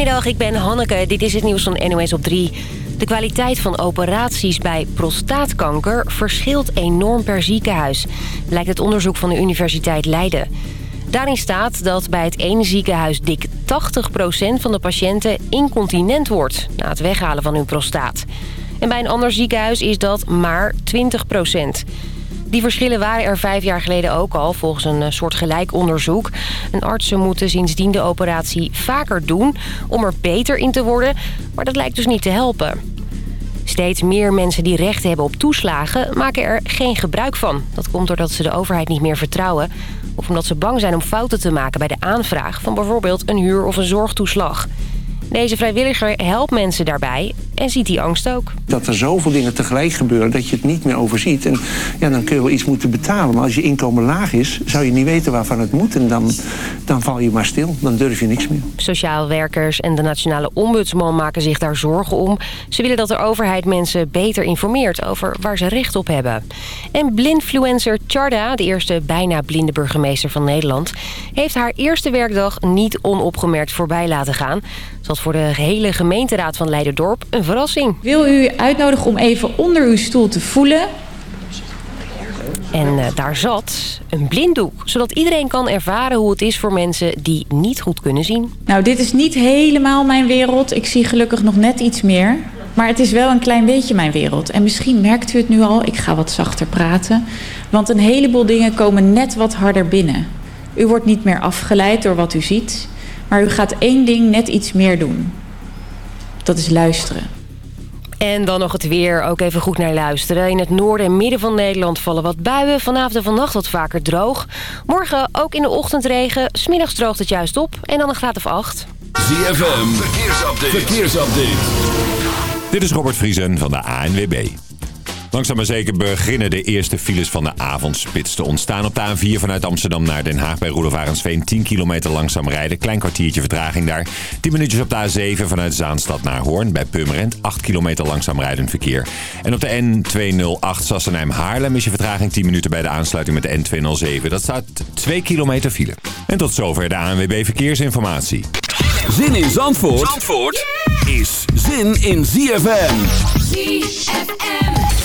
Goedemiddag, ik ben Hanneke. Dit is het nieuws van NOS op 3. De kwaliteit van operaties bij prostaatkanker verschilt enorm per ziekenhuis. Blijkt het onderzoek van de Universiteit Leiden. Daarin staat dat bij het ene ziekenhuis dik 80% van de patiënten incontinent wordt... na het weghalen van hun prostaat. En bij een ander ziekenhuis is dat maar 20%. Die verschillen waren er vijf jaar geleden ook al, volgens een eh, soort gelijk onderzoek. En artsen moeten sindsdien de operatie vaker doen om er beter in te worden. Maar dat lijkt dus niet te helpen. Steeds meer mensen die recht hebben op toeslagen maken er geen gebruik van. Dat komt doordat ze de overheid niet meer vertrouwen... of omdat ze bang zijn om fouten te maken bij de aanvraag... van bijvoorbeeld een huur- of een zorgtoeslag. Deze vrijwilliger helpt mensen daarbij en ziet die angst ook. Dat er zoveel dingen tegelijk gebeuren dat je het niet meer overziet. En ja, dan kun je wel iets moeten betalen. Maar als je inkomen laag is, zou je niet weten waarvan het moet. En dan, dan val je maar stil. Dan durf je niks meer. Sociaal werkers en de nationale ombudsman maken zich daar zorgen om. Ze willen dat de overheid mensen beter informeert over waar ze recht op hebben. En blindfluencer Charda, de eerste bijna blinde burgemeester van Nederland... heeft haar eerste werkdag niet onopgemerkt voorbij laten gaan. Ze had voor de hele gemeenteraad van Leiderdorp een verrassing. Wil u uitnodigen om even onder uw stoel te voelen? En uh, daar zat een blinddoek, zodat iedereen kan ervaren hoe het is voor mensen die niet goed kunnen zien. Nou, dit is niet helemaal mijn wereld. Ik zie gelukkig nog net iets meer. Maar het is wel een klein beetje mijn wereld. En misschien merkt u het nu al, ik ga wat zachter praten. Want een heleboel dingen komen net wat harder binnen. U wordt niet meer afgeleid door wat u ziet. Maar u gaat één ding net iets meer doen. Dat is luisteren. En dan nog het weer. Ook even goed naar luisteren. In het noorden en midden van Nederland vallen wat buien. Vanavond en vannacht wat vaker droog. Morgen ook in de ochtend regen. Smiddags droogt het juist op. En dan een graad of acht. ZFM. Verkeersupdate. Verkeersupdate. Dit is Robert Vriesen van de ANWB. Langzaam maar zeker beginnen de eerste files van de avondspits te ontstaan. Op de A4 vanuit Amsterdam naar Den Haag bij Roelof 10 kilometer langzaam rijden. Klein kwartiertje vertraging daar. 10 minuutjes op de A7 vanuit Zaanstad naar Hoorn bij Purmerend. 8 kilometer langzaam rijdend verkeer. En op de N208 Sassenheim-Haarlem is je vertraging 10 minuten bij de aansluiting met de N207. Dat staat 2 kilometer file. En tot zover de ANWB Verkeersinformatie. Zin in Zandvoort, Zandvoort is zin in ZFM. ZFM.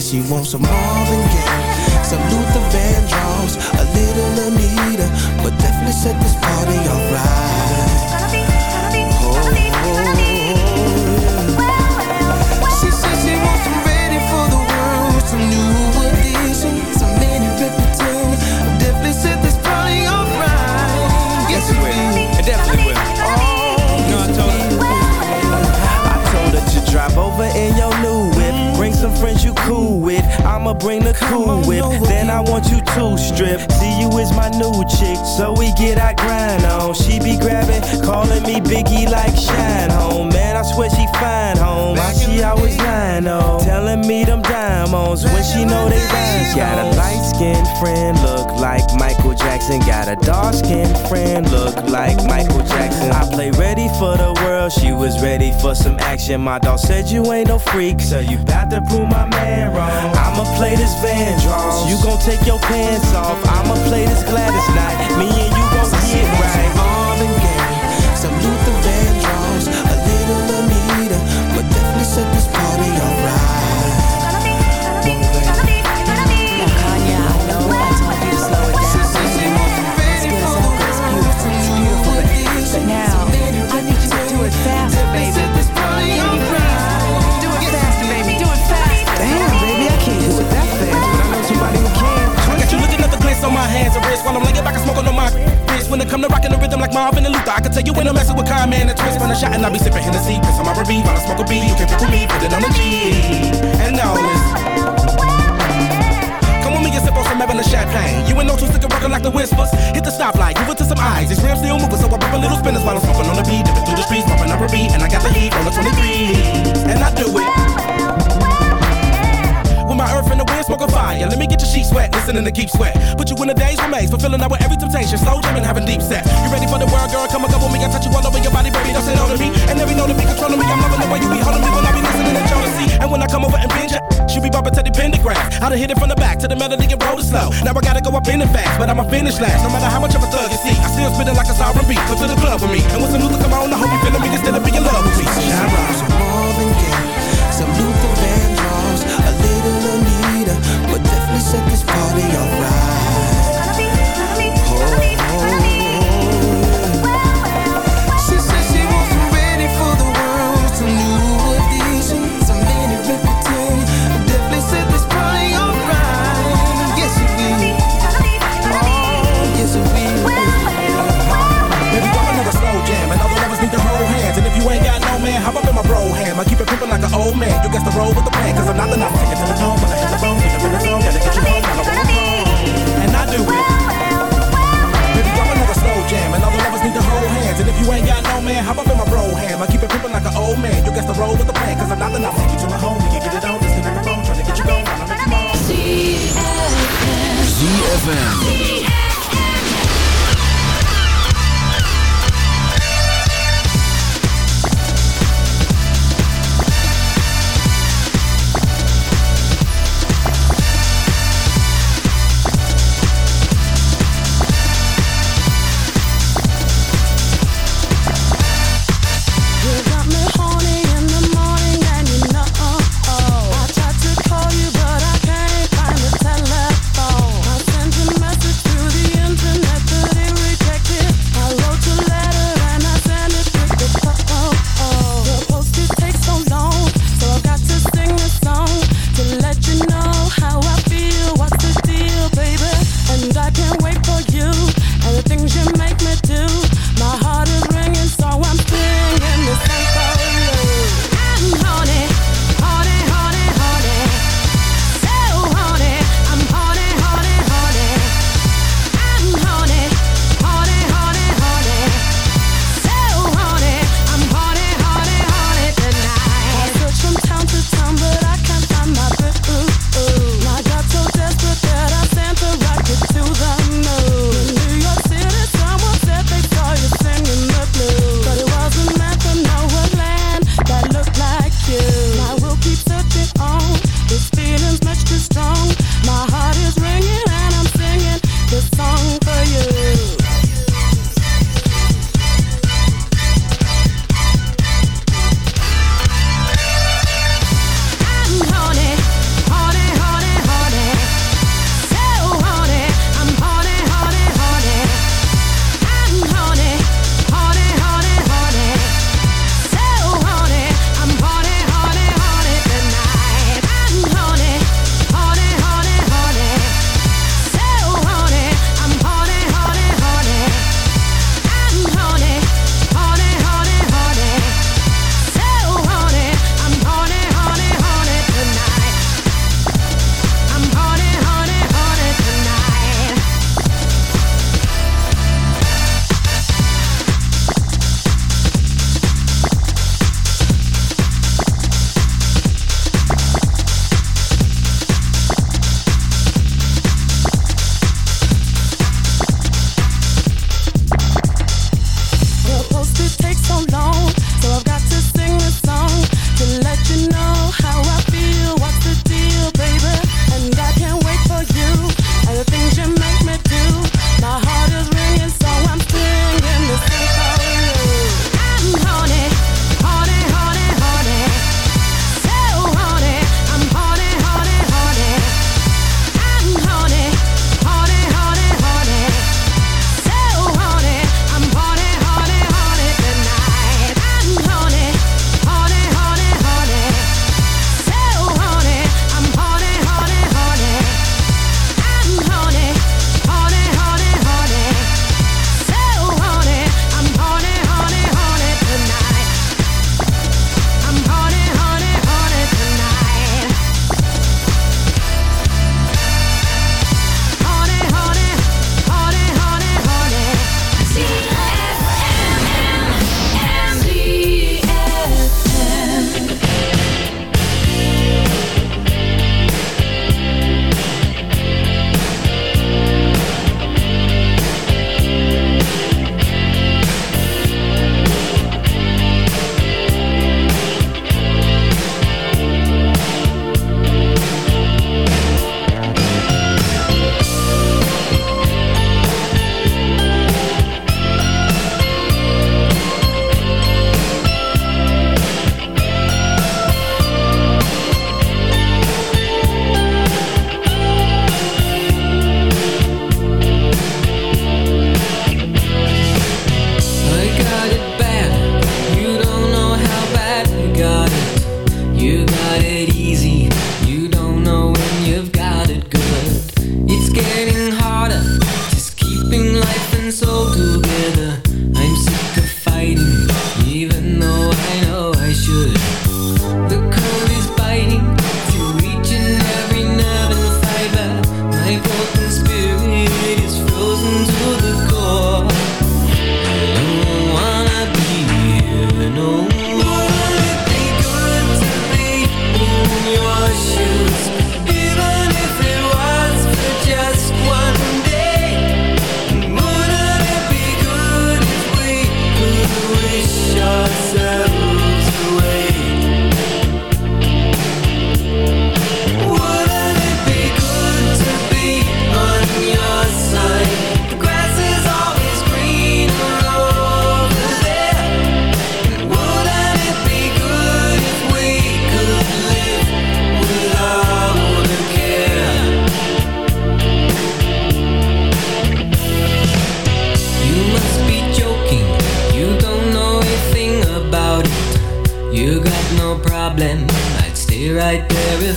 She wants some Marvin Gaye, some Luther Vandross, a little Anita, but definitely set this party alright. I'ma bring the cool whip. Then I want you to strip. See you is my new chick, so we get our grind on. She be grabbing, calling me Biggie like Shine Home. Man, I swear she fine home. Why she always lying on, telling me them diamonds when she know they rhymes. Got a light skinned friend, look like Michael Jackson. Got a dark skinned friend, look like Michael Jackson. I play ready for the world, she was ready for some action. My dog said you ain't no freak, so you bout to prove my man wrong. I'ma play this Vandross, you gon' take your pants off. I'ma play this Gladys Knight, me and you gon' get right. Wrists while I'm laying back and smoking on my wrist. When it come to rocking the rhythm like Marvin and Luther, I can tell you when I'm messing with Kyle, man, a twist. When I shot and I be sipping Hennessy, piss on my Ruby, while I smoke a B. You can pick with me, put it on the G. And. Come with me and sip on some Evan champagne. You ain't no two stick rockin' like the whispers. Hit the stoplight, give it to some eyes. These rims still moving, so I pop a little spinners while I'm smoking on the beat. Dipping through the streets, popping up a beat, and I got the heat on the 23. And I do it. Listening to keep sweat. Put you in a daze remains, fulfilling out with every temptation. Slow jamming, having deep sex. You ready for the world, girl? Come and go with me. I touch you all over your body, baby. Don't say no to me. And every know to be controlling me. I'm loving the way you be holding me when I be listening to Jodeci. And when I come over and binge she be bumping to the pentagram. I done hit it from the back to the melody and roll it slow. Now I gotta go up in it fast, but I'ma finish last. No matter how much of a thug you see, I still spitting like a sovereign beat. Come to the club with me. And when some Luther come on, I hope you feeling me. Instead of be in love with me. Shine old man. You guess the roll with the plan, cause I'm not the number. Take it to the tone, when I hit the bone, get the gotta get you home, you ain't got no man, hop up in my bro ham. I keep it pimpin' like an old man. You guess the roll with the plan, cause I'm not the number. You to my home, we get it on, disconnect the phone, try to get you going, you. ZFM.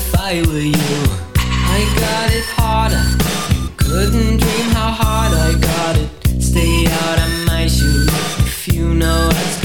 if I were you. I got it harder. You couldn't dream how hard I got it. Stay out of my shoes if you know what's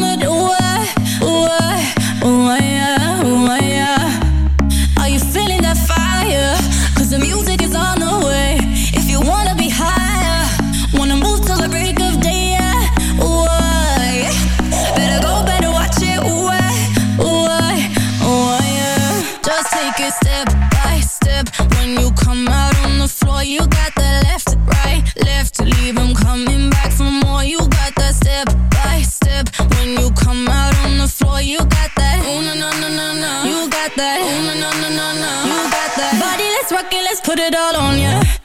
Let's put it all on ya.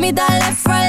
me that left front.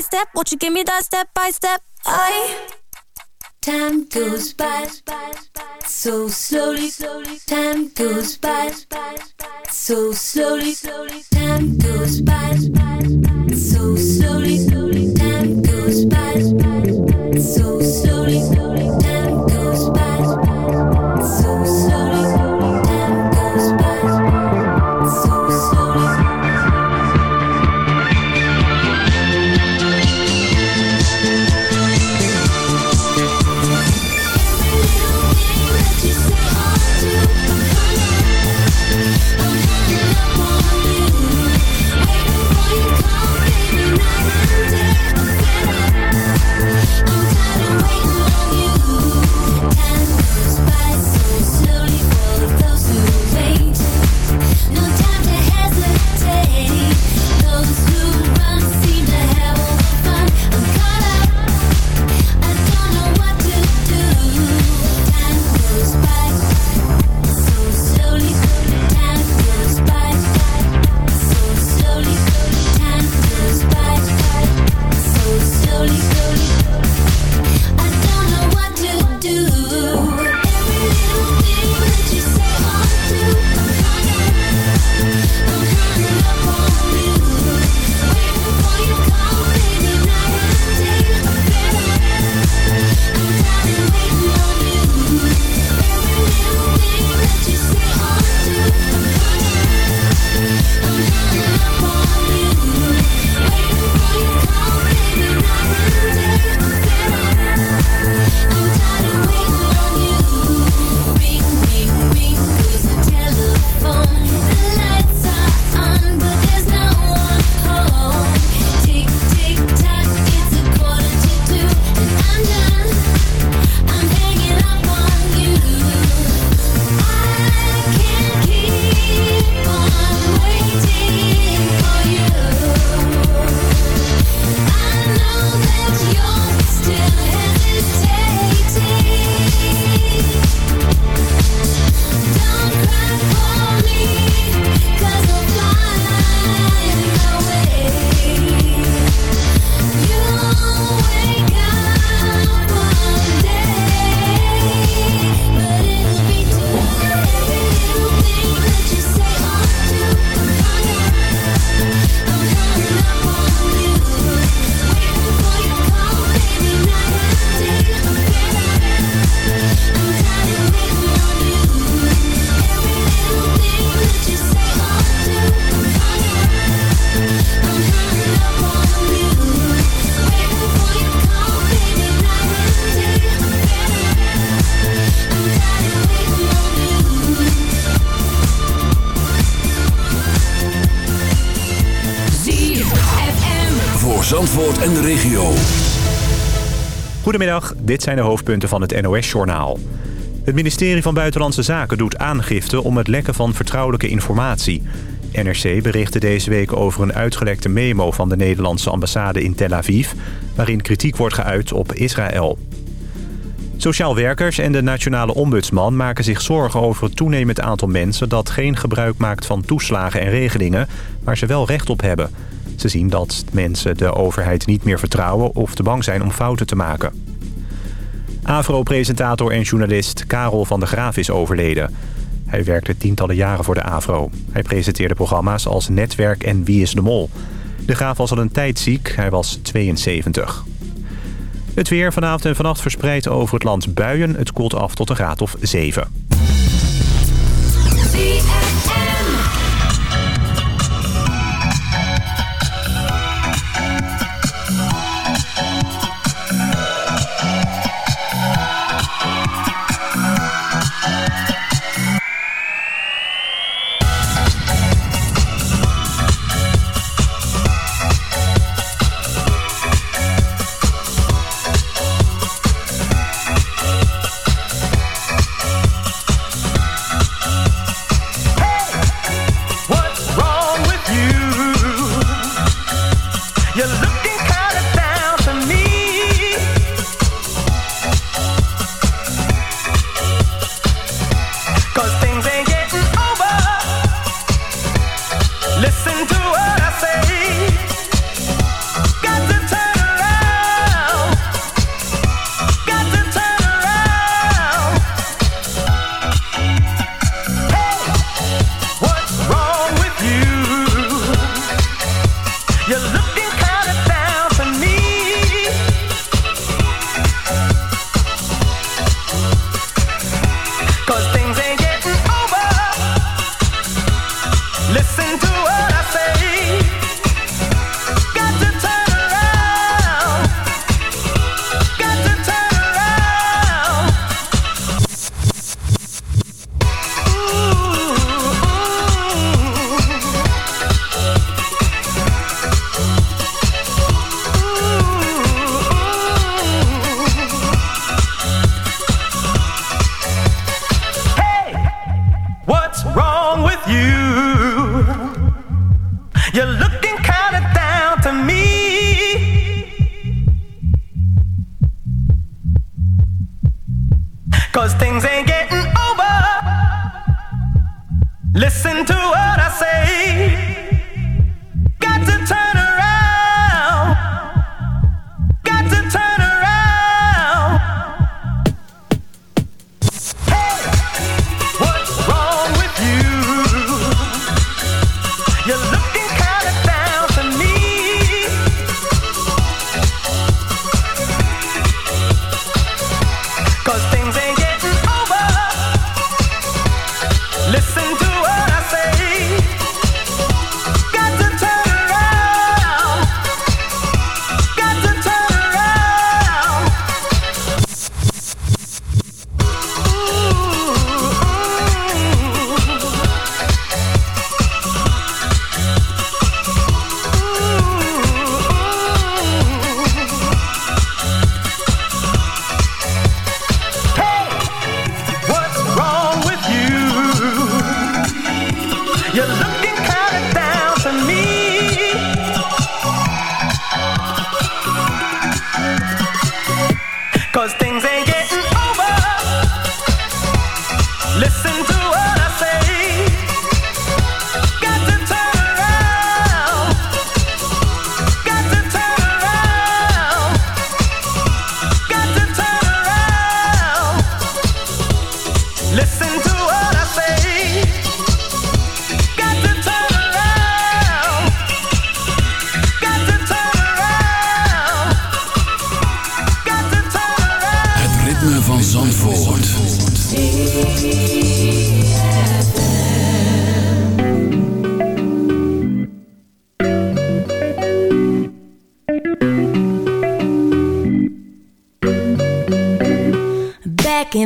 by step. Won't you give me that step by step? I. Time goes by so slowly. Time goes by so slowly. Time goes by so slowly. Time goes by so slowly. En de regio. Goedemiddag, dit zijn de hoofdpunten van het NOS-journaal. Het ministerie van Buitenlandse Zaken doet aangifte om het lekken van vertrouwelijke informatie. NRC berichtte deze week over een uitgelekte memo van de Nederlandse ambassade in Tel Aviv... waarin kritiek wordt geuit op Israël. Sociaal werkers en de nationale ombudsman maken zich zorgen over het toenemend aantal mensen... dat geen gebruik maakt van toeslagen en regelingen, waar ze wel recht op hebben. Ze zien dat mensen de overheid niet meer vertrouwen of te bang zijn om fouten te maken. AVRO-presentator en journalist Karel van der Graaf is overleden. Hij werkte tientallen jaren voor de AVRO. Hij presenteerde programma's als Netwerk en Wie is de Mol. De Graaf was al een tijd ziek, hij was 72. Het weer vanavond en vannacht verspreidt over het land buien. Het koelt af tot een graad of 7. Listen to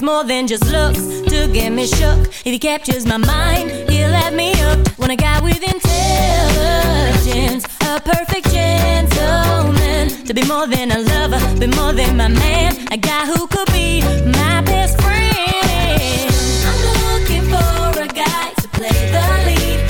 Takes more than just looks to get me shook. If he captures my mind, he'll have me hooked. Want a guy with intelligence, a perfect gentleman. To be more than a lover, be more than my man. A guy who could be my best friend. I'm looking for a guy to play the lead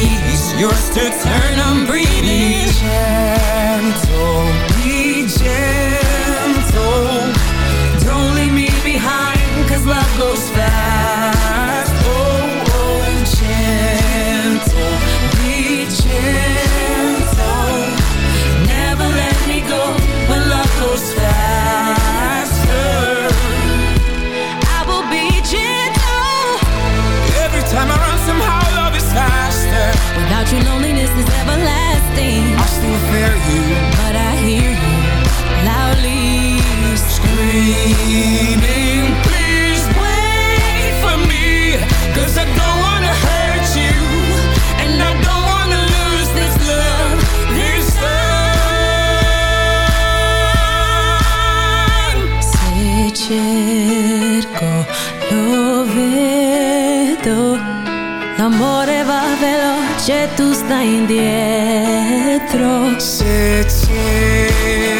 He's yours to turn on breathing Be gentle, be gentle. Don't leave me behind cause love goes fast. everlasting. I still fear you. c'è tu stai indietro. Se c'è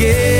yeah.